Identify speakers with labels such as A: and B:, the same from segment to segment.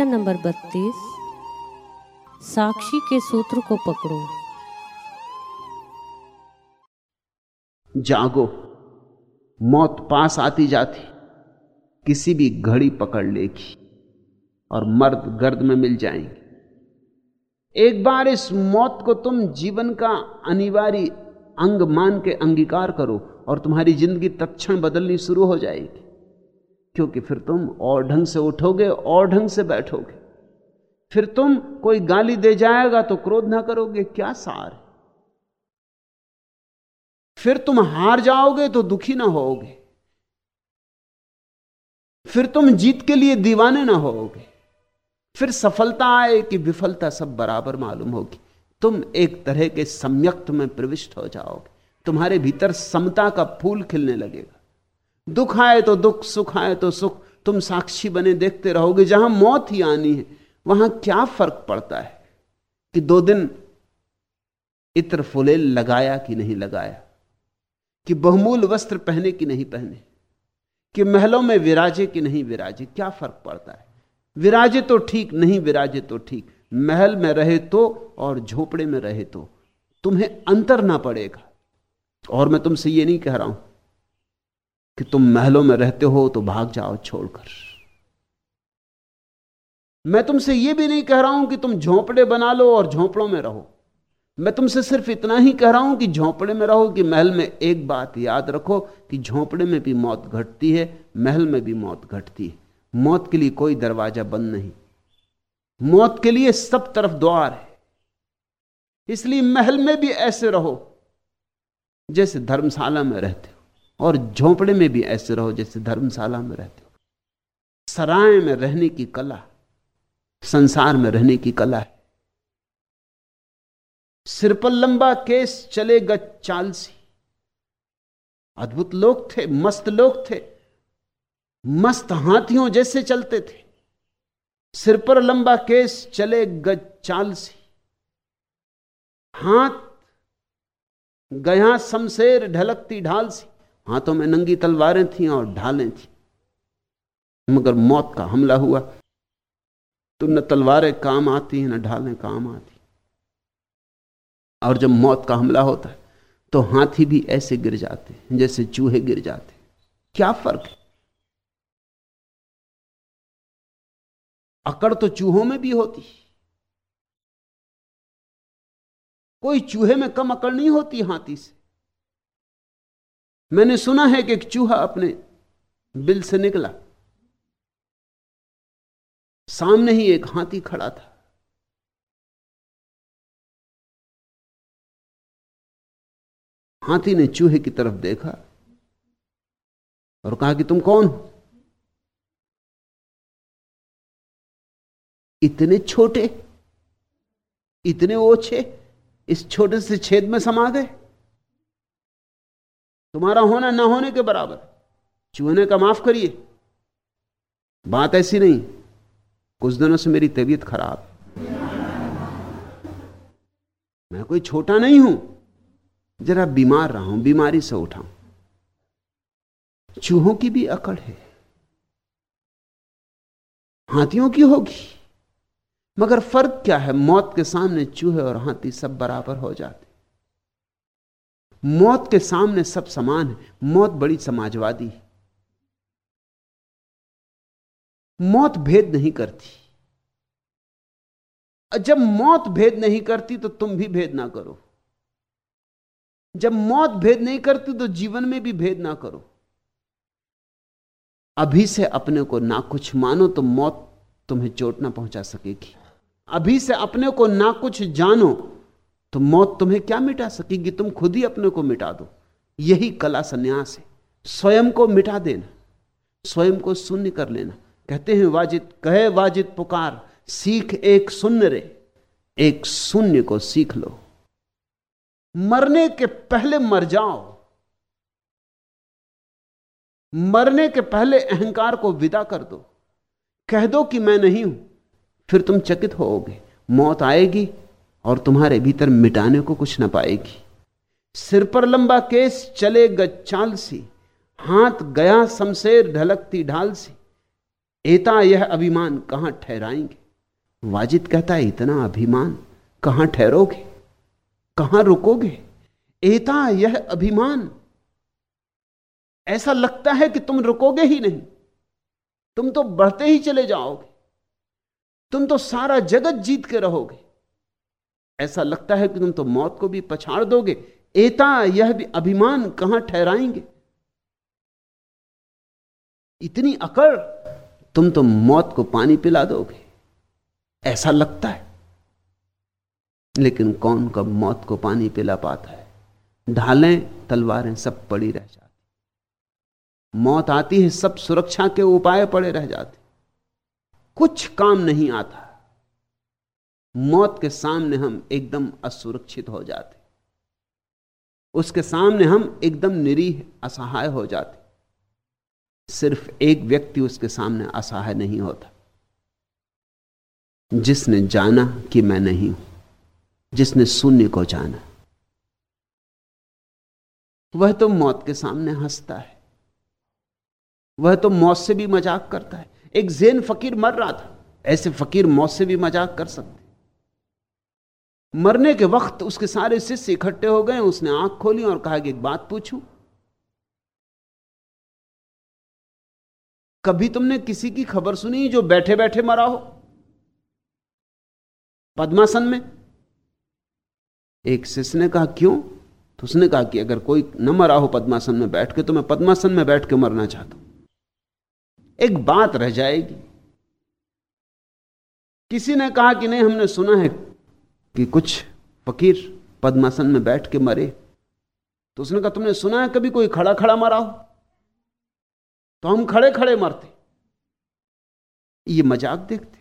A: प्रवचन नंबर बत्तीस। साक्षी के सूत्र को पकड़ो।
B: जागो। मौत पास आती जाती। किसी भी घड़ी पकड़ लेगी और मर्द गर्द में मिल जाएँगे। एक बार इस मौत को तुम जीवन का अनिवार्य अंग मान के अंगीकार करो और तुम्हारी ज़िंदगी तत्क्षण बदलनी शुरू हो जाएगी। क्योंकि फिर तुम और ढंग से उठोगे और ढंग से बैठोगे। फिर तुम कोई गाली दे जाएगा तो क्रोध ना करोगे, क्या सार फिर तुम हार जाओगे तो दुखी ना होगे। फिर तुम जीत के लिए दीवाने ना होगे। फिर सफलता आए कि विफलता सब बराबर मालूम होगी। तुम एक तरह के सम्यक्त में प्रविष्ट हो जाओगे। तुम्हारे भीतर समता का फूल खिलने लगेगा। दुख आए तो दुख, सुख आए तो सुख। तुम साक्षी बने, देखते रहोगे, जहाँ मौत ही आनी है, वहाँ क्या फ़र्क पड़ता है? कि दो दिन इत्र फुलेल लगाया कि नहीं लगाया? कि बहुमूल वस्त्र पहने कि नहीं पहने? कि महलों में विराजे कि नहीं विराजे? क्या फ़र्क पड़ता है? विराजे तो ठीक, नहीं विराजे तो ठीक। महल में रहे तो और झोपड़े में रहे तो। तुम्हें अंतर ना पड़ेगा। और मैं तुमसे ये नहीं कह रहा हूँ कि तुम महलों में रहते हो तो भाग जाओ छोड़कर। मैं तुमसे यह भी नहीं कह रहा हूँ कि तुम झोंपड़े बना लो और झोंपड़ों में रहो। मैं तुमसे सिर्फ़ इतना ही कह रहा हूँ कि झोंपड़े में रहो कि महल में एक बात याद रखो कि झोंपड़े में भी मौत घटती है, महल में भी मौत घटती है। मौत के लिए कोई दरवाज़ा बंद नहीं। मौत के लिए सब तरफ़ द्वार है। इसलिए महल में भी ऐसे रहो जैसे धर्मशाला में रहते हो। और झोंपड़े में भी ऐसे रहो जैसे धर्मशाला में रहते हो। सराय में रहने की कला, संसार में रहने की कला है। सिर पर लंबा केस चाल सी अद्भुत लोग थे, मस्त लोग थे। मस्त हाथियों जैसे चलते थे। सिर पर लंबा केस चले गज हाथ गया शमशेर ढलकती ढाल सी हाथों में नंगी तलवारें थी और ढालें थी। मगर मौत का हमला हुआ। तो न तलवारें काम आती हैं न ढालें काम आती। और जब मौत का हमला होता है तो हाथी भी ऐसे गिर जाते हैं, जैसे चूहे गिर जाते क्या फ़र्क है? अकड़ तो चूहों में भी होती। कोई चूहे में कम अकड़ नहीं होती हाथी से। मैंने सुना है कि एक चूहा अपने बिल से निकला। सामने ही एक हाथी खड़ा था। हाथी ने चूहे की तरफ़ देखा और कहा कि तुम कौन हो? इतने छोटे, इतने ओछे, इस छोटे से छेद में समा गए। तुम्हारा होना ना होने के बराबर चूहने का माफ़ करिए। बात ऐसी नहीं, कुछ दिनों से मेरी तबीयत खराब। मैं कोई छोटा नहीं हूँ, जरा बीमार रहा हूँ, बीमारी से उठा चूहों की भी अकड़ है, हाथियों की होगी, मगर फ़र्क क्या है? मौत के सामने चूहे और हाथी सब बराबर हो जाते। मौत के सामने सब समान है। मौत बड़ी समाजवादी है। मौत भेद नहीं करती। जब मौत भेद नहीं करती तो तुम भी भेद ना करो। जब मौत भेद नहीं करती तो जीवन में भी भेद ना करो। अभी से अपने को ना कुछ मानो तो मौत तुम्हें चोट ना पहुँचा सकेगी। अभी से अपने को ना कुछ जानो तो मौत तुम्हें क्या मिटा सकेगी? तुम खुद ही अपने को मिटा दो। यही कला संन्यास है। स्वयं को मिटा देना, स्वयं को शून्य कर लेना। कहते हैं वाजिद, कहे वाजिद पुकार, सीख एक शून्य रे, एक शून्य को सीख लो। मरने के पहले मर जाओ। मरने के पहले अहंकार को विदा कर दो। कह दो कि मैं नहीं हूँ, फिर तुम चकित होोगे मौत आएगी और तुम्हारे भीतर मिटाने को कुछ ना पाएगी। सिर पर लंबा केस चले चाल सी, हाथ गया शमशेर ढलकती ढाल सी। एता यह अभिमान कहाँ ठहराएँगे? वाजिद कहता है, इतना अभिमान कहाँ ठहरोगे? कहाँ रुकोगे? एता यह अभिमान। ऐसा लगता है कि तुम रुकोगे ही नहीं। तुम तो बढ़ते ही चले जाओगे। तुम तो सारा जगत जीत के रहोगे। ऐसा लगता है कि तुम तो मौत को भी पछाड़ दोगे। एता, यह भी अभिमान कहाँ ठहराएँगे? इतनी अकड़, तुम तो मौत को पानी पिला दोगे। ऐसा लगता है। लेकिन कौन कब मौत को पानी पिला पाता है? ढालें, तलवारें सब पड़ी रह जाती। मौत आती है, सब सुरक्षा के उपाय पड़े रह जाते। कुछ काम नहीं आता। मौत के सामने हम एकदम असुरक्षित हो जाते। उसके सामने हम एकदम निरीह, असहाय हो जाते। सिर्फ़ एक व्यक्ति उसके सामने असहाय नहीं होता। जिसने जाना कि मैं नहीं हूँ, जिसने शून्य को जाना। वह तो मौत के सामने हंसता है। वह तो मौत से भी मज़ाक करता है। एक जैन फकीर मर रहा था। ऐसे फकीर मौत से भी मज़ाक कर सकते। मरने के वक्त उसके सारे शिष्य इकट्ठे हो गए, उसने आँख खोली और कहा कि एक बात पूछूँ? कभी तुमने किसी की खबर सुनी जो बैठे बैठे मरा हो? पद्मासन में? एक शिष्य ने कहा, क्यों? तो उसने कहा कि अगर कोई न मरा हो पद्मासन में बैठ के तो मैं पद्मासन में बैठ के मरना चाहता हूँ। एक बात रह जाएगी। किसी ने कहा कि नहीं, हमने सुना है कि कुछ फकीर पद्मासन में बैठ के मरे तो उसने कहा, तुमने सुना है कभी कोई खड़ा खड़ा मरा हो? तो हम खड़े खड़े मरते। ये मज़ाक देखते,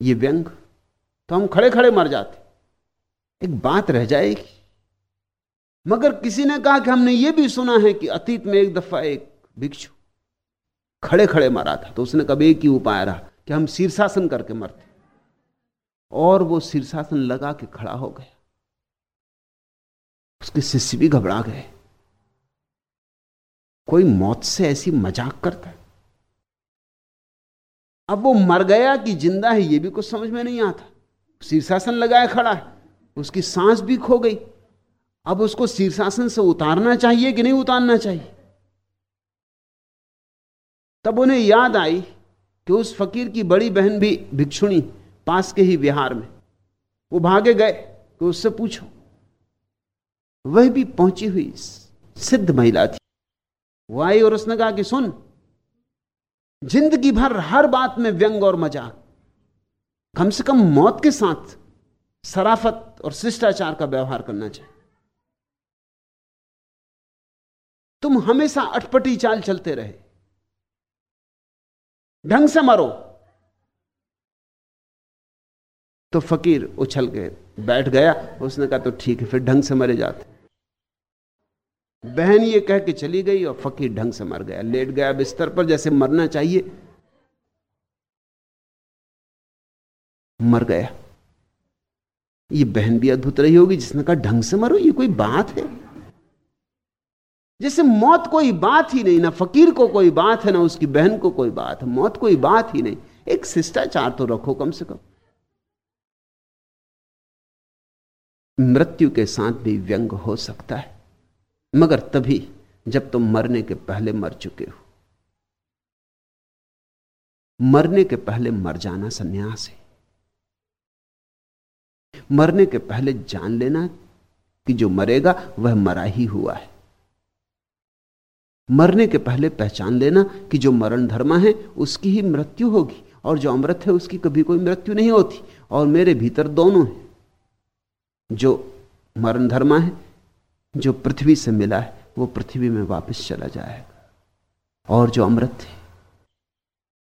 B: ये व्यंग तो हम खड़े खड़े मर जाते। एक बात रह जाएगी। मगर किसी ने कहा कि हमने ये भी सुना है कि अतीत में एक दफ़ा एक भिक्षु खड़े खड़े मरा था तो उसने कभी एक ही उपाय रहा कि हम शीर्षासन करके मरते। और वो शीर्षासन लगा के खड़ा हो गया। उसके शिष्य भी घबरा गए। कोई मौत से ऐसी मज़ाक करता है? अब वो मर गया कि ज़िंदा है, ये भी कुछ समझ में नहीं आता। शीर्षासन लगाए खड़ा है, उसकी सांस भी खो गई। अब उसको शीर्षासन से उतारना चाहिए कि नहीं उतारना चाहिए? तब उन्हें याद आई कि उस फकीर की बड़ी बहन भी भिक्षुणी पास के ही विहार में। वो भागे गए कि उससे पूछो। वह भी पहुँची हुई सिद्ध महिला थी। वो आई और उसने कहा कि सुन, ज़िंदगी भर हर बात में व्यंग और मज़ाक, कम से कम मौत के साथ सराफत और शिष्टाचार का व्यवहार करना चाहिए। तुम हमेशा अटपटी चाल चलते रहे। ढंग से मरो। तो फकीर उछल के बैठ गया, उसने कहा तो ठीक है, फिर ढंग से मरे जाते बहन ये कह के चली गई और फकीर ढंग से मर गया। लेट गया बिस्तर पर, जैसे मरना चाहिए। मर गया। ये बहन भी अद्भुत रही होगी, जिसने कहा, ढंग से मरो, ये कोई बात है? जैसे मौत कोई बात ही नहीं, ना फकीर को कोई बात है, ना उसकी बहन को कोई बात है। मौत कोई बात ही नहीं। एक शिष्टाचार तो रखो कम से कम। मृत्यु के साथ भी व्यंग हो सकता है। मगर तभी जब तुम मरने के पहले मर चुके हो। मरने के पहले मर जाना संन्यास है। मरने के पहले जान लेना कि जो मरेगा, वह मरा ही हुआ है। मरने के पहले पहचान लेना कि जो मरण धर्मा है, उसकी ही मृत्यु होगी, और जो अमृत है, उसकी कभी कोई मृत्यु नहीं होती, और मेरे भीतर दोनों है। जो मरण धर्मा है, जो पृथ्वी से मिला है, वो पृथ्वी में वापस चला जाएगा। और जो अमृत है,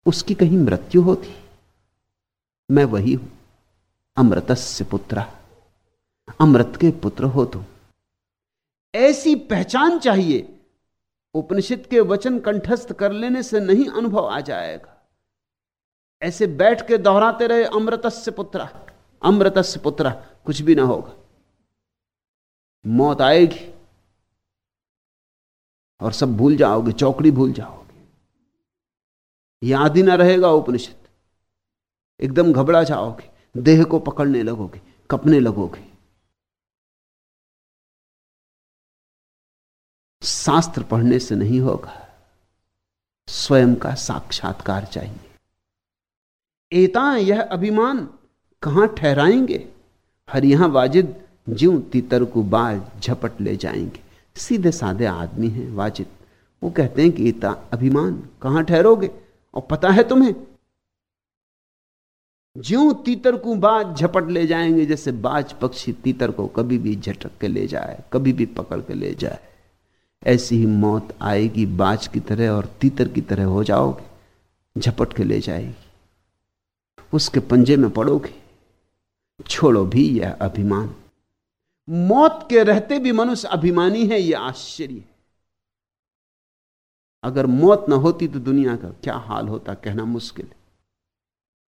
B: उसकी कहीं मृत्यु होती। मैं वही हूँ, अमृतस्य पुत्र। अमृत के पुत्र हो तुम। ऐसी पहचान चाहिए, उपनिषद के वचन कंठस्थ कर लेने से नहीं अनुभव आ जाएगा। ऐसे बैठ के दोहराते रहे, अमृतस्य पुत्र अमृतस्य पुत्र। कुछ भी ना होगा। मौत आएगी और सब भूल जाओगे, चौकड़ी भूल जाओगे। याद ही ना रहेगा उपनिषद। एकदम घबरा जाओगे, देह को पकड़ने लगोगे, कपने लगोगे। शास्त्र पढ़ने से नहीं होगा। स्वयं का साक्षात्कार चाहिए। एता यह अभिमान कहाँ ठहराएँगे? हर यहाँ वाजिद ज्यों तीतर को बाल झपट ले जाएँगे। सीधे साधे आदमी हैं वाजिद। वो कहते हैं कि इता अभिमान कहाँ ठहरोगे? और पता है तुम्हें? ज्यों तीतर को बाज झपट ले जाएँगे, जैसे बाज पक्षी तीतर को कभी भी झटक के ले जाए, कभी भी पकड़ के ले जाए। ऐसी ही मौत आएगी बाज की तरह और तीतर की तरह हो जाओगे, झपट के ले जाएगी। उसके पंजे में पड़ोगे। छोड़ो भी यह अभिमान। मौत के रहते भी मनुष्य अभिमानी है, यह आश्चर्य है। अगर मौत ना होती तो दुनिया का क्या हाल होता, कहना मुश्किल है।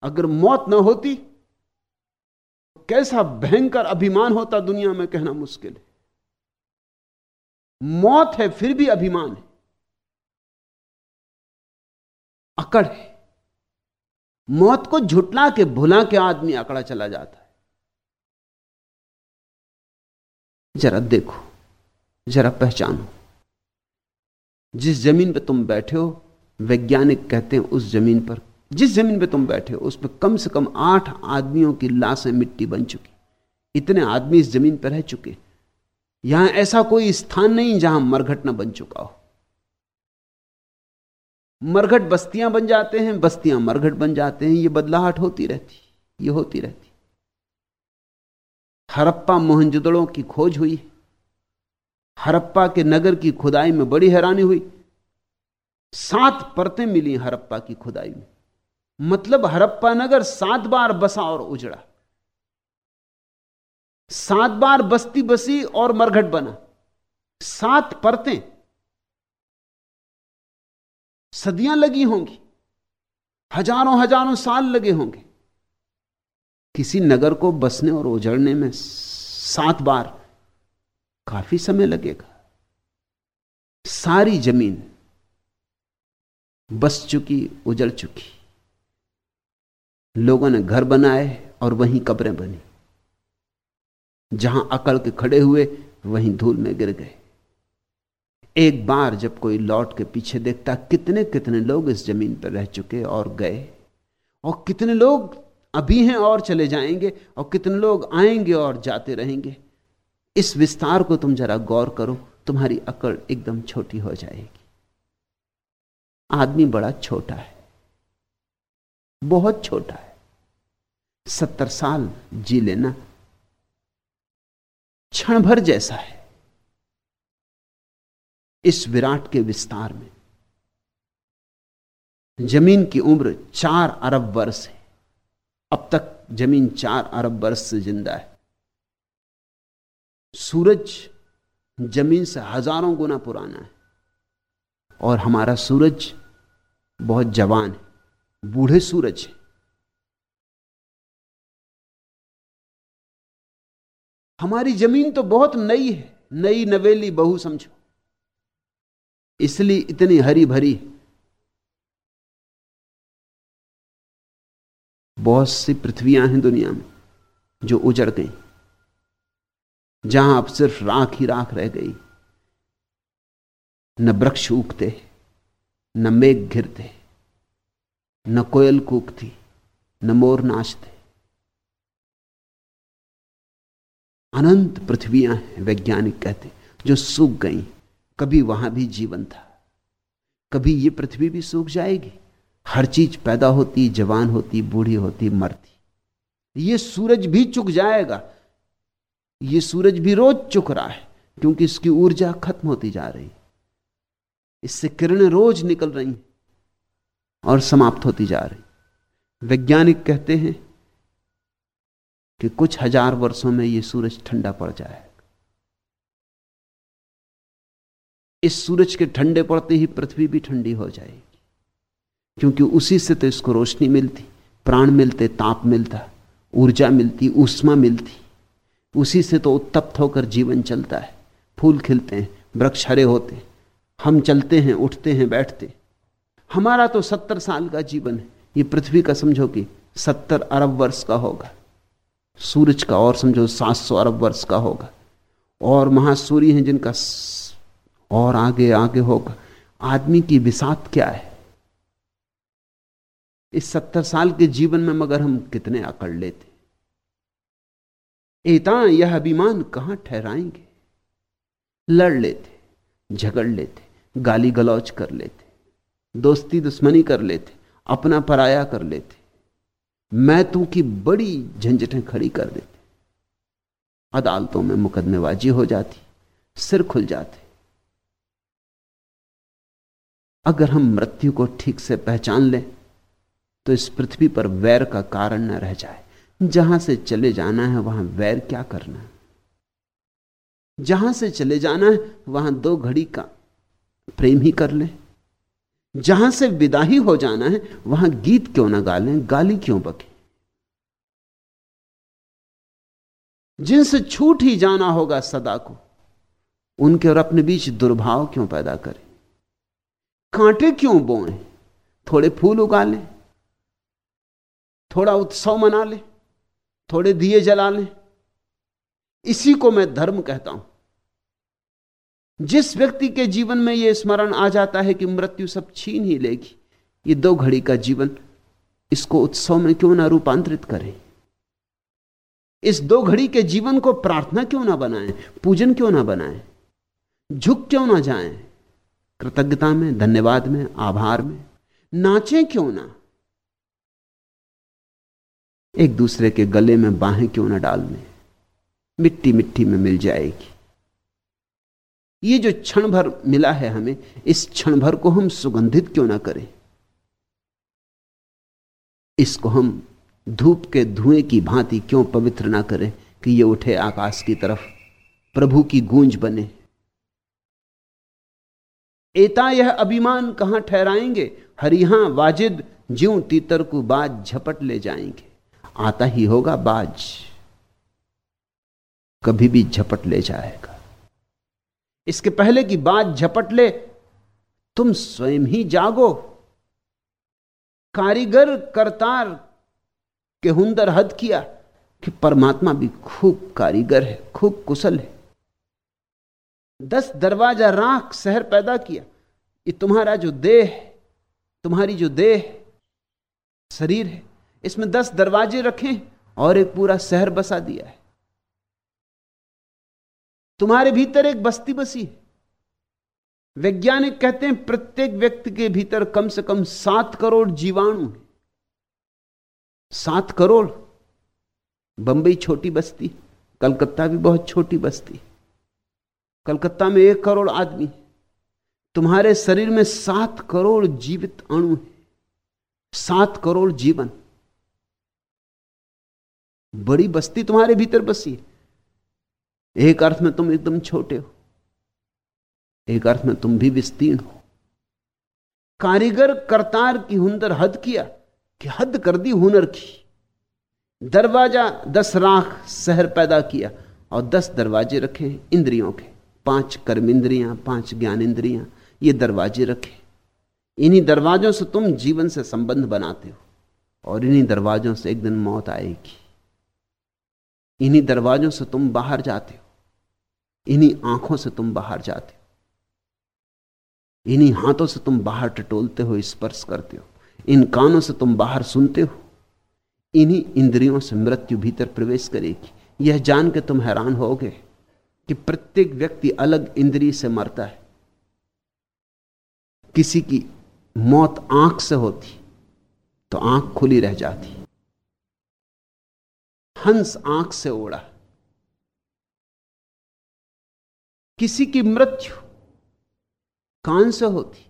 B: अगर मौत ना होती तो कैसा भयंकर अभिमान होता दुनिया में, कहना मुश्किल है। मौत है, फिर भी अभिमान है। अकड़ है। मौत को झुटला के, भुला के आदमी अकड़ा चला जाता जरा देखो, जरा पहचानो। जिस ज़मीन पर तुम बैठे हो, वैज्ञानिक कहते हैं उस ज़मीन पर, जिस ज़मीन पर तुम बैठे हो, उस पर कम से कम आठ आदमियों की लाशें मिट्टी बन चुकी। इतने आदमी इस ज़मीन पर रह चुके। यहाँ ऐसा कोई स्थान नहीं जहाँ मरघट ना बन चुका हो। मरघट बस्तियाँ बन जाते हैं, बस्तियाँ मरघट बन जाते हैं, ये बदलाहट होती रहती, ये होती रहती। हरप्पा मोहनजुदड़ों की खोज हुई। हरप्पा के नगर की खुदाई में बड़ी हैरानी हुई। सात परतें मिली हरप्पा की खुदाई में। मतलब हरप्पा नगर सात बार बसा और उजड़ा। सात बार बस्ती बसी और मरघट बना। सात परतें। सदियाँ लगी होंगी। हज़ारों हज़ारों साल लगे होंगे। किसी नगर को बसने और उजड़ने में सात बार काफ़ी समय लगेगा। सारी ज़मीन बस चुकी, उजड़ चुकी। लोगों ने घर बनाए और वहीं कब्रें बनी। जहाँ अकड़ के खड़े हुए, वहीं धूल में गिर गए। एक बार जब कोई लौट के पीछे देखता कितने कितने लोग इस ज़मीन पर रह चुके और गए। और कितने लोग अभी हैं और चले जाएँगे और कितने लोग आएँगे और जाते रहेंगे। इस विस्तार को तुम जरा गौर करो, तुम्हारी अकड़ एकदम छोटी हो जाएगी। आदमी बड़ा छोटा है, बहुत छोटा है। सत्तर साल जी लेना क्षण भर जैसा है। इस विराट के विस्तार में, ज़मीन की उम्र चार अरब वर्ष है। अब तक ज़मीन चार अरब वर्ष से ज़िंदा है। सूरज ज़मीन से हज़ारों गुना पुराना है। और हमारा सूरज बहुत जवान है, बूढ़े सूरज है। हमारी ज़मीन तो बहुत नई है, नई नवेली बहु समझो। इसलिए इतनी हरी भरी बहुत सी पृथ्वियाँ हैं दुनिया में, जो उजड़ गई। जहाँ अब सिर्फ़ राख ही राख रह गई। न वृक्ष उगते, न मेघ घिरते, न कोयल कूकती न मोर नाचते। अनंत पृथ्वियाँ हैं, वैज्ञानिक कहते जो सूख गई। कभी वहाँ भी जीवन था, कभी ये पृथ्वी भी सूख जाएगी। हर चीज़ पैदा होती, जवान होती, बूढ़ी होती, मरती। ये सूरज भी चुक जाएगा। ये सूरज भी रोज चुक रहा है, क्योंकि इसकी ऊर्जा खत्म होती जा रही इससे किरणें रोज निकल रही और समाप्त होती जा रही वैज्ञानिक कहते हैं कि कुछ हज़ार वर्षों में यह सूरज ठंडा पड़ जाएगा। इस सूरज के ठंडे पड़ते ही पृथ्वी भी ठंडी हो जाएगी। क्योंकि उसी से तो इसको रोशनी मिलती, प्राण मिलते, ताप मिलता, ऊर्जा मिलती, ऊष्मा मिलती। उसी से तो उत्तप्त होकर जीवन चलता है। फूल खिलते हैं, वृक्ष हरे होते हैं, हम चलते हैं, उठते हैं, बैठते हमारा तो सत्तर साल का जीवन है। ये पृथ्वी का समझो कि सत्तर अरब वर्ष का होगा। सूरज का और समझो सात सौ अरब वर्ष का होगा। और महासूर्य हैं जिनका और आगे आगे होगा। आदमी की विषाद क्या है? इस सत्तर साल के जीवन में मगर हम कितने अकड़ लेते? एता यह अभिमान कहाँ ठहराएँगे? लड़ लेते, झगड़ लेते गाली गलौज कर लेते, दोस्ती दुश्मनी कर लेते, अपना पराया कर लेते। मैं तू की बड़ी झंझटें खड़ी कर देते। अदालतों में मुकदमेबाजी हो जाती, सिर खुल जाते। अगर हम मृत्यु को ठीक से पहचान लें तो इस पृथ्वी पर वैर का कारण न रह जाए। जहाँ से चले जाना है, वहाँ वैर क्या करना है? जहाँ से चले जाना है, वहाँ दो घड़ी का प्रेम ही कर ले। जहाँ से विदा ही हो जाना है, वहाँ गीत क्यों ना गा लें, गाली क्यों बके? जिनसे छूट ही जाना होगा सदा को, उनके और अपने बीच दुर्भाव क्यों पैदा करें? कांटे क्यों बोए? थोड़े फूल उगा लें। थोड़ा उत्सव मना लें, थोड़े दिए जला लें। इसी को मैं धर्म कहता हूँ। जिस व्यक्ति के जीवन में यह स्मरण आ जाता है कि मृत्यु सब छीन ही लेगी, ये दो घड़ी का जीवन, इसको उत्सव में क्यों ना रूपांतरित करें? इस दो घड़ी के जीवन को प्रार्थना क्यों ना बनाएँ? पूजन क्यों ना बनाएँ? झुक क्यों ना जाएँ? कृतज्ञता में, धन्यवाद में, आभार में, नाचें क्यों ना? एक दूसरे के गले में बाहें क्यों ना डाल लें मिट्टी मिट्टी में मिल जाएगी। ये जो क्षण भर मिला है हमें, इस क्षण भर को हम सुगंधित क्यों ना करें? इसको हम धूप के धुएँ की भांति क्यों पवित्र ना करें कि ये उठे आकाश की तरफ़, प्रभु की गूंज बने? एता यह अभिमान कहाँ ठहराएँगे? हरिहा वाजिद ज्यों तीतर को बाज झपट ले जाएँगे। आता ही होगा बाज। कभी भी झपट ले जाएगा। इसके पहले कि बाज झपट ले, तुम स्वयं ही जागो। कारीगर, करतार के हुंदर हद किया कि परमात्मा भी खूब कारीगर है, खूब कुशल है। दस दरवाज़ा राख शहर पैदा किया, ये तुम्हारा जो देह, तुम्हारी जो देह, शरीर है। इसमें दस दरवाजे रखे और एक पूरा शहर बसा दिया है। तुम्हारे भीतर एक बस्ती बसी है। वैज्ञानिक कहते हैं प्रत्येक व्यक्ति के भीतर कम से कम सात करोड़ जीवाणु है। सात करोड़। बंबई छोटी बस्ती, कलकत्ता भी बहुत छोटी बस्ती। कलकत्ता में एक करोड़ आदमी तुम्हारे शरीर में सात करोड़ जीवित अणु है। सात करोड़ जीवन। बड़ी बस्ती तुम्हारे भीतर बसी है। एक अर्थ में तुम एकदम छोटे हो। एक अर्थ में तुम भी विस्तीर्ण हो। कारीगर करतार की हुनर हद किया कि हद कर दी हुनर की। दरवाज़ा दस राख शहर पैदा किया और दस दरवाजे रखे इंद्रियों के। पाँच कर्म इंद्रियाँ, पाँच ज्ञान इंद्रियाँ, ये दरवाजे रखे। इन्हीं दरवाजों से तुम जीवन से संबंध बनाते हो और इन्हीं दरवाजों से एक दिन मौत आएगी। इन्हीं दरवाजों से तुम बाहर जाते हो। इन्हीं आँखों से तुम बाहर जाते हो। इन्हीं हाथों से तुम बाहर टटोलते हो, स्पर्श करते हो। इन कानों से तुम बाहर सुनते हो। इन्हीं इंद्रियों से मृत्यु भीतर प्रवेश करेगी। यह जान के तुम हैरान होगे कि प्रत्येक व्यक्ति अलग इंद्रिय से मरता है। किसी की मौत आँख से होती तो आँख खुली रह जाती। हंस आँख से उड़ा। किसी की मृत्यु कान से होती,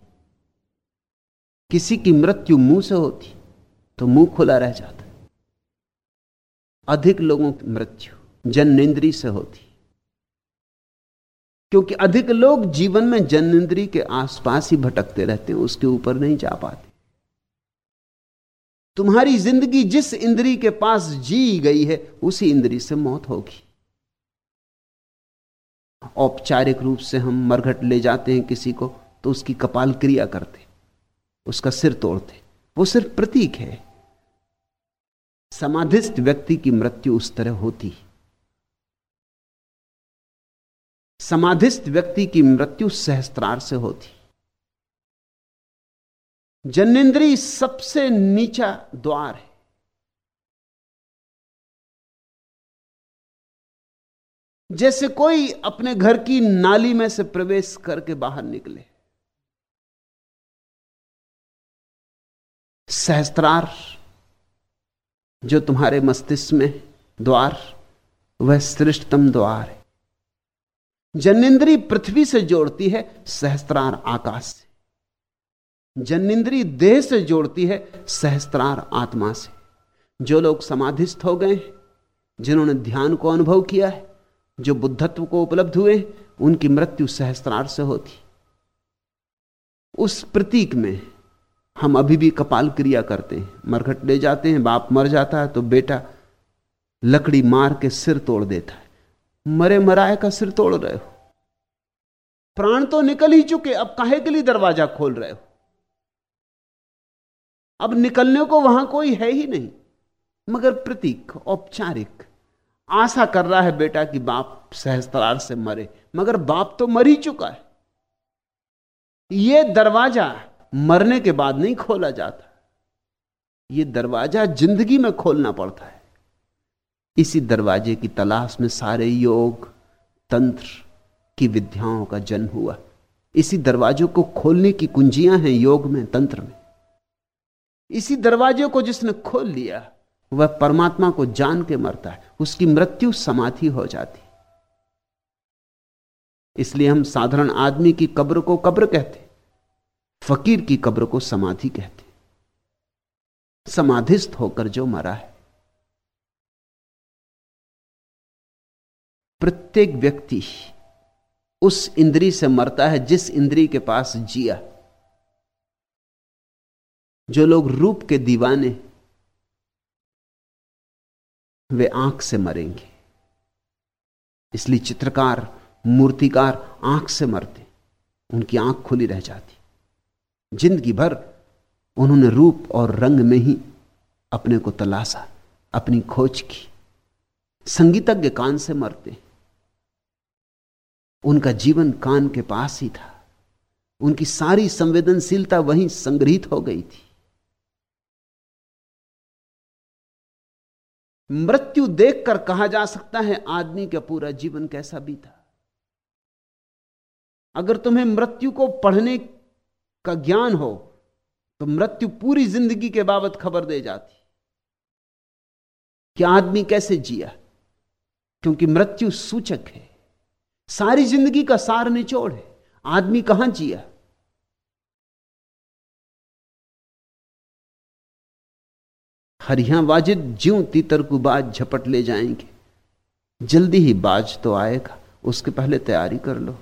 B: किसी की मृत्यु मुँह से होती तो मुँह खुला रह जाता। अधिक लोगों की मृत्यु जन्नेन्द्री से होती, क्योंकि अधिक लोग जीवन में जन्नेन्द्री के आसपास ही भटकते रहते हैं, उसके ऊपर नहीं जा पाते। तुम्हारी ज़िंदगी जिस इंद्री के पास जी गई है, उसी इंद्री से मौत होगी। औपचारिक रूप से हम मरघट ले जाते हैं किसी को तो उसकी कपाल क्रिया करते, उसका सिर तोड़ते। वो सिर्फ़ प्रतीक है। समाधिस्थ व्यक्ति की मृत्यु उस तरह होती। समाधिस्थ व्यक्ति की मृत्यु सहस्त्रार से होती। जन्नेन्द्री सबसे नीचा द्वार है। जैसे कोई अपने घर की नाली में से प्रवेश करके बाहर निकले। सहस्त्रार जो तुम्हारे मस्तिष्क में द्वार, वह श्रेष्ठतम द्वार है। जनिंद्री पृथ्वी से जोड़ती है, सहस्त्रार आकाश से। जनिंद्री देह से जोड़ती है सहस्त्रार आत्मा से। जो लोग समाधिस्थ हो गए जिन्होंने ध्यान को अनुभव किया है, जो बुद्धत्व को उपलब्ध हुए उनकी मृत्यु सहस्त्रार से होती। उस प्रतीक में हम अभी भी कपाल क्रिया करते हैं। मरघट ले जाते हैं, बाप मर जाता है तो बेटा लकड़ी मार के सिर तोड़ देता है। मरे मराए का सिर तोड़ रहे हो। प्राण तो निकल ही चुके, अब काहे के लिए दरवाज़ा खोल रहे हो? अब निकलने को वहाँ कोई है ही नहीं। मगर प्रतीक, औपचारिक। आशा कर रहा है बेटा कि बाप सहस्त्रार से मरे, मगर बाप तो मर ही चुका है। यह दरवाज़ा मरने के बाद नहीं खोला जाता। यह दरवाज़ा ज़िंदगी में खोलना पड़ता है। इसी दरवाजे की तलाश में सारे योग, तंत्र की विद्याओं का जन्म हुआ। इसी दरवाजों को खोलने की कुंजियाँ हैं योग में, तंत्र में। इसी दरवाजे को जिसने खोल लिया, वह परमात्मा को जान के मरता है, उसकी मृत्यु समाधि हो जाती। इसलिए हम साधारण आदमी की कब्र को कब्र कहते फकीर की कब्र को समाधि कहते समाधिस्थ होकर जो मरा है। प्रत्येक व्यक्ति उस इंद्री से मरता है जिस इंद्री के पास जिया। जो लोग रूप के दीवाने वे आँख से मरेंगे। इसलिए चित्रकार, मूर्तिकार आँख से मरते, उनकी आँख खुली रह जाती। ज़िंदगी भर उन्होंने रूप और रंग में ही अपने को तलाशा, अपनी खोज की। संगीतज्ञ कान से मरते, उनका जीवन कान के पास ही था। उनकी सारी संवेदनशीलता वहीं संग्रहित हो गई थी। मृत्यु देखकर कहा जा सकता है, आदमी का पूरा जीवन कैसा बीता। अगर तुम्हें मृत्यु को पढ़ने का ज्ञान हो तो मृत्यु पूरी ज़िंदगी के बाबत खबर दे जाती। कि आदमी कैसे जिया? क्योंकि मृत्यु सूचक है। सारी ज़िंदगी का सार निचोड़ है। आदमी कहाँ जिया? हरिया वाजिद ज्यों तीतर को बाज झपट ले जाएँगे। जल्दी ही बाज तो आएगा, उसके पहले तैयारी कर लो।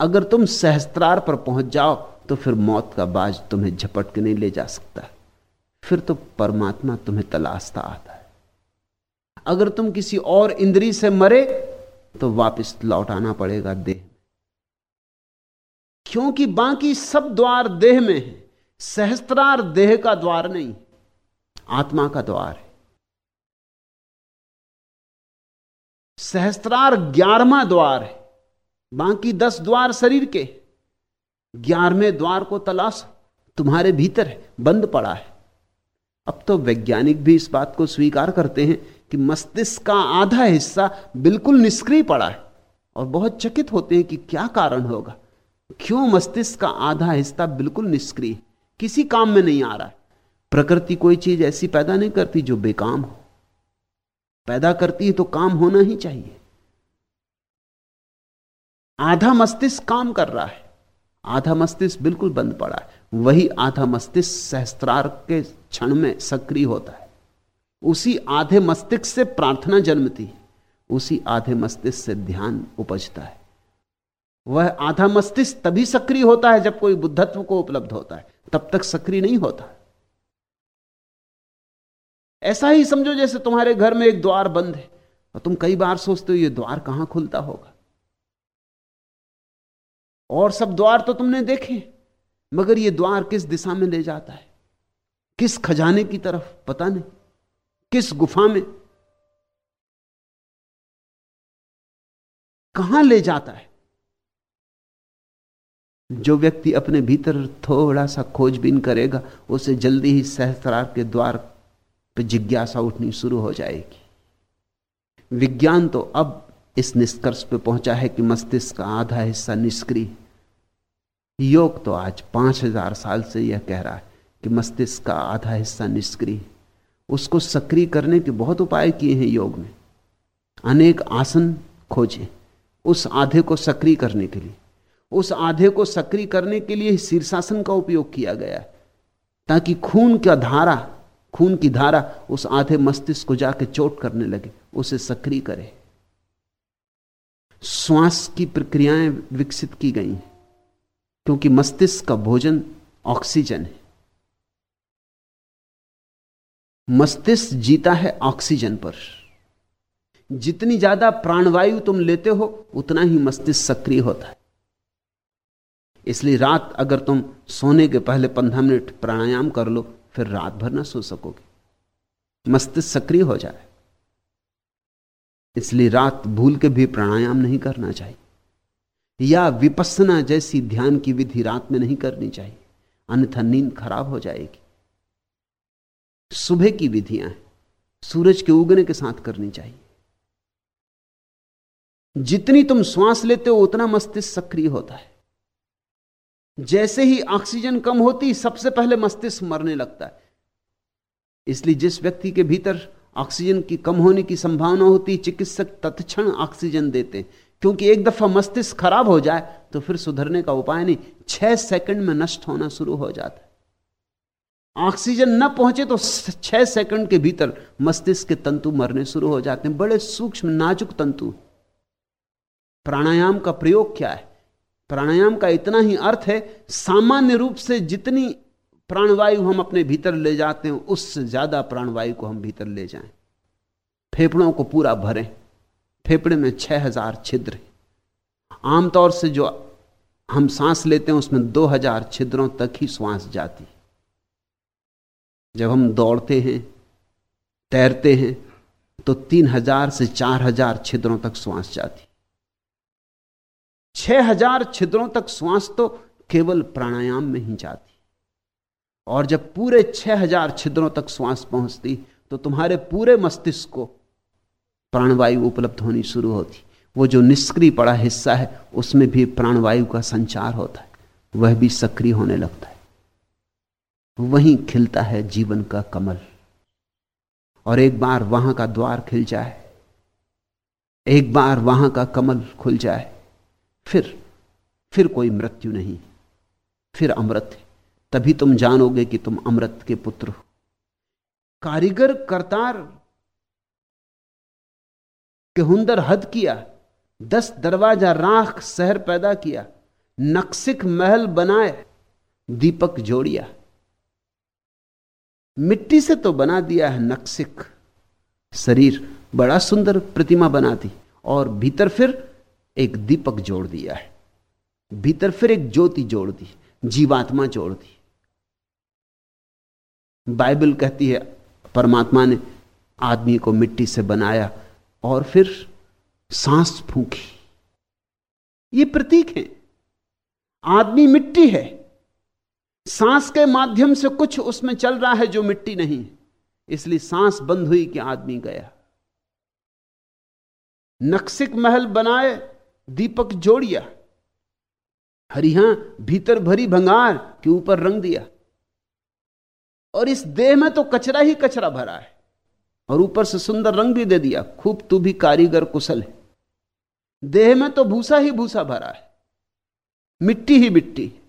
B: अगर तुम सहस्त्रार पर पहुँच जाओ तो फिर मौत का बाज तुम्हें झपट के नहीं ले जा सकता। फिर तो परमात्मा तुम्हें तलाशता आता है। अगर तुम किसी और इंद्री से मरे तो वापस लौटाना पड़ेगा देह क्योंकि बाकी सब द्वार देह में है, सहस्त्रार देह का द्वार नहीं। आत्मा का द्वार है। सहस्त्रार ग्यारहवा द्वार है। बाकी दस द्वार शरीर के। ग्यारहवें द्वार को तलाश। तुम्हारे भीतर है, बंद पड़ा है। अब तो वैज्ञानिक भी इस बात को स्वीकार करते हैं कि मस्तिष्क का आधा हिस्सा बिल्कुल निष्क्रिय पड़ा है और बहुत चकित होते हैं कि क्या कारण होगा। क्यों मस्तिष्क का आधा हिस्सा बिल्कुल निष्क्रिय किसी काम में नहीं आ रहा है। प्रकृति कोई चीज़ ऐसी पैदा नहीं करती जो बेकाम हो। पैदा करती है तो काम होना ही चाहिए। आधा मस्तिष्क काम कर रहा है। आधा मस्तिष्क बिल्कुल बंद पड़ा है। वही आधा मस्तिष्क सहस्त्रार के क्षण में सक्रिय होता है। उसी आधे मस्तिष्क से प्रार्थना जन्मती है। उसी आधे मस्तिष्क से ध्यान उपजता है। वह आधा मस्तिष्क तभी सक्रिय होता है जब कोई बुद्धत्व को उपलब्ध होता है। तब तक सक्रिय नहीं होता। ऐसा ही समझो जैसे तुम्हारे घर में एक द्वार बंद है और तुम कई बार सोचते हो ये द्वार कहाँ खुलता होगा। और सब द्वार तो तुमने देखे, मगर यह द्वार किस दिशा में ले जाता है? किस खजाने की तरफ़? पता नहीं। किस गुफा में? कहाँ ले जाता है? जो व्यक्ति अपने भीतर थोड़ा सा खोजबीन करेगा, उसे जल्दी ही सहस्त्रार के द्वार पर जिज्ञासा उठनी शुरू हो जाएगी। विज्ञान तो अब इस निष्कर्ष पे पहुँचा है कि मस्तिष्क का आधा हिस्सा निष्क्रिय योग तो आज पाँच हज़ार साल से यह कह रहा है कि मस्तिष्क का आधा हिस्सा निष्क्रिय उसको सक्रिय करने के बहुत उपाय किए हैं योग में अनेक आसन खोजे उस आधे को सक्रिय करने के लिए। उस आधे को सक्रिय करने के लिए शीर्षासन का उपयोग किया गया ताकि खून का धारा खून की धारा उस आधे मस्तिष्क को जाके चोट करने लगे। उसे सक्रिय करे। श्वास की प्रक्रियाएँ विकसित की गई हैं, क्योंकि मस्तिष्क का भोजन ऑक्सीजन है। मस्तिष्क जीता है ऑक्सीजन पर। जितनी ज़्यादा प्राणवायु तुम लेते हो, उतना ही मस्तिष्क सक्रिय होता है। इसलिए रात अगर तुम सोने के पहले पंद्रह मिनट प्राणायाम कर लो फिर रात भर ना सो सकोगे। मस्तिष्क सक्रिय हो जाए। इसलिए रात भूल के भी प्राणायाम नहीं करना चाहिए। या विपස්සना जैसी ध्यान की विधि रात में नहीं करनी चाहिए। अन्यथा नींद खराब हो जाएगी। सुबह की विधियाँ सूरज के उगने के साथ करनी चाहिए। जितनी तुम श्वास लेते हो, उतना मस्तिष्क सक्रिय होता है। जैसे ही ऑक्सीजन कम होती, सबसे पहले मस्तिष्क मरने लगता है। इसलिए जिस व्यक्ति के भीतर ऑक्सीजन की कम होने की संभावना होती, चिकित्सक तत्क्षण ऑक्सीजन देते हैं। क्योंकि एक दफ़ा मस्तिष्क खराब हो जाए तो फिर सुधरने का उपाय नहीं। छह सेकंड में नष्ट होना शुरू हो जाता है। ऑक्सीजन न पहुँचे तो छह सेकंड के भीतर मस्तिष्क के तंतु मरने शुरू हो जाते हैं। बड़े सूक्ष्म, नाजुक तंतु। प्राणायाम का प्रयोग क्या है? प्राणायाम का इतना ही अर्थ है, सामान्य रूप से जितनी प्राणवायु हम अपने भीतर ले जाते हैं उससे ज़्यादा प्राणवायु को हम भीतर ले जाएँ। फेफड़ों को पूरा भरें। फेफड़े में छह हज़ार छिद्र आमतौर से जो हम सांस लेते हैं, उसमें दो हज़ार छिद्रों तक ही श्वास जाती जब हम दौड़ते हैं, तैरते हैं तो तीन हज़ार से चार हज़ार छिद्रों तक श्वास जाती छह हज़ार छिद्रों तक श्वास तो केवल प्राणायाम में ही जाती। और जब पूरे छह हज़ार छिद्रों तक श्वास पहुँचती तो तुम्हारे पूरे मस्तिष्क को प्राणवायु उपलब्ध होनी शुरू होती। वो जो निष्क्रिय पड़ा हिस्सा है, उसमें भी प्राणवायु का संचार होता है। वह भी सक्रिय होने लगता है। वहीं खिलता है जीवन का कमल। और एक बार वहाँ का द्वार खिल जाए। एक बार वहाँ का कमल खुल जाए। फिर फिर कोई मृत्यु नहीं, फिर अमृत है। तभी तुम जानोगे कि तुम अमृत के पुत्र हो। कारीगर, करतार के हुंदर हद किया, दस दरवाज़ा राख शहर पैदा किया नक्सिक महल बनाए, दीपक जोड़िया। मिट्टी से तो बना दिया है नक्सिक शरीर बड़ा सुंदर प्रतिमा बना दी और भीतर फिर एक दीपक जोड़ दिया है, भीतर फिर एक ज्योति जोड़ दी, जीवात्मा जोड़ दी। बाइबल कहती है, परमात्मा ने आदमी को मिट्टी से बनाया और फिर सांस फूकी। ये प्रतीक है। आदमी मिट्टी है। सांस के माध्यम से कुछ उसमें चल रहा है जो मिट्टी नहीं इसलिए सांस बंद हुई कि आदमी गया। नक्सिक महल बनाए दीपक जोड़िया। हरिहा भीतर भरी भंगार के ऊपर रंग दिया। और इस देह में तो कचरा ही कचरा भरा है। और ऊपर से सुंदर रंग भी दे दिया। खूब तू भी कारीगर कुशल है। देह में तो भूसा ही भूसा भरा है। मिट्टी ही मिट्टी।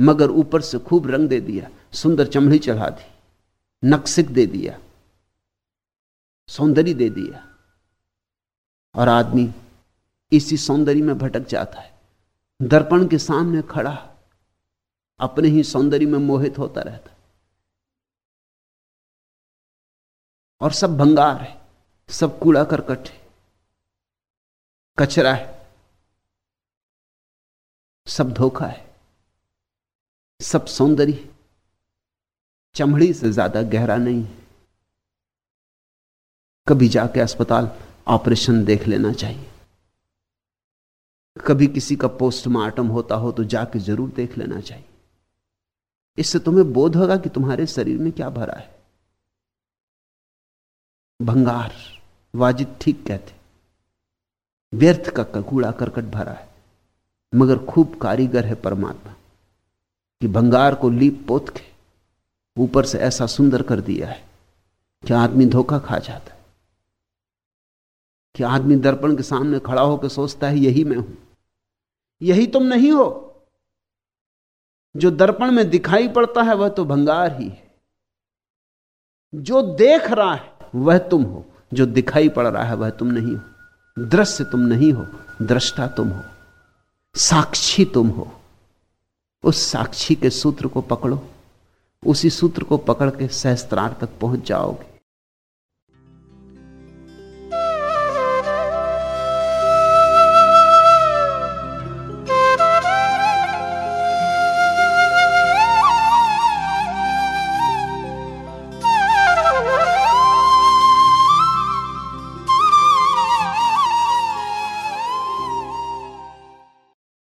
B: मगर ऊपर से खूब रंग दे दिया। सुंदर चमड़ी चढ़ा दी। नक्सिक दे दिया। सौंदर्य दे दिया। और आदमी इसी सौंदर्य में भटक जाता है। दर्पण के सामने खड़ा अपने ही सौंदर्य में मोहित होता रहता और सब भंगार है, सब कूड़ा करकट है, कचरा है, सब धोखा है, सब सौंदर्य चमड़ी से ज़्यादा गहरा नहीं है। कभी जाके अस्पताल ऑपरेशन देख लेना चाहिए। कभी किसी का पोस्टमार्टम होता हो तो जाके ज़रूर देख लेना चाहिए। इससे तुम्हें बोध होगा कि तुम्हारे शरीर में क्या भरा है। भंगार, वाजिद ठीक कहते। व्यर्थ का, कूड़ा करकट भरा है। मगर खूब कारीगर है परमात्मा। कि भंगार को लीप पोत के ऊपर से ऐसा सुंदर कर दिया है कि आदमी धोखा खा जाता है। कि आदमी दर्पण के सामने खड़ा होकर सोचता है, यही मैं हूँ। यही तुम नहीं हो। जो दर्पण में दिखाई पड़ता है, वह तो भंगार ही है। जो देख रहा है, वह तुम हो। जो दिखाई पड़ रहा है, वह तुम नहीं हो। दृश्य तुम नहीं हो, दृष्टा तुम हो। साक्षी तुम हो। उस साक्षी के सूत्र को पकड़ो। उसी सूत्र को पकड़ के सहस्त्रार तक पहुँच जाओगे।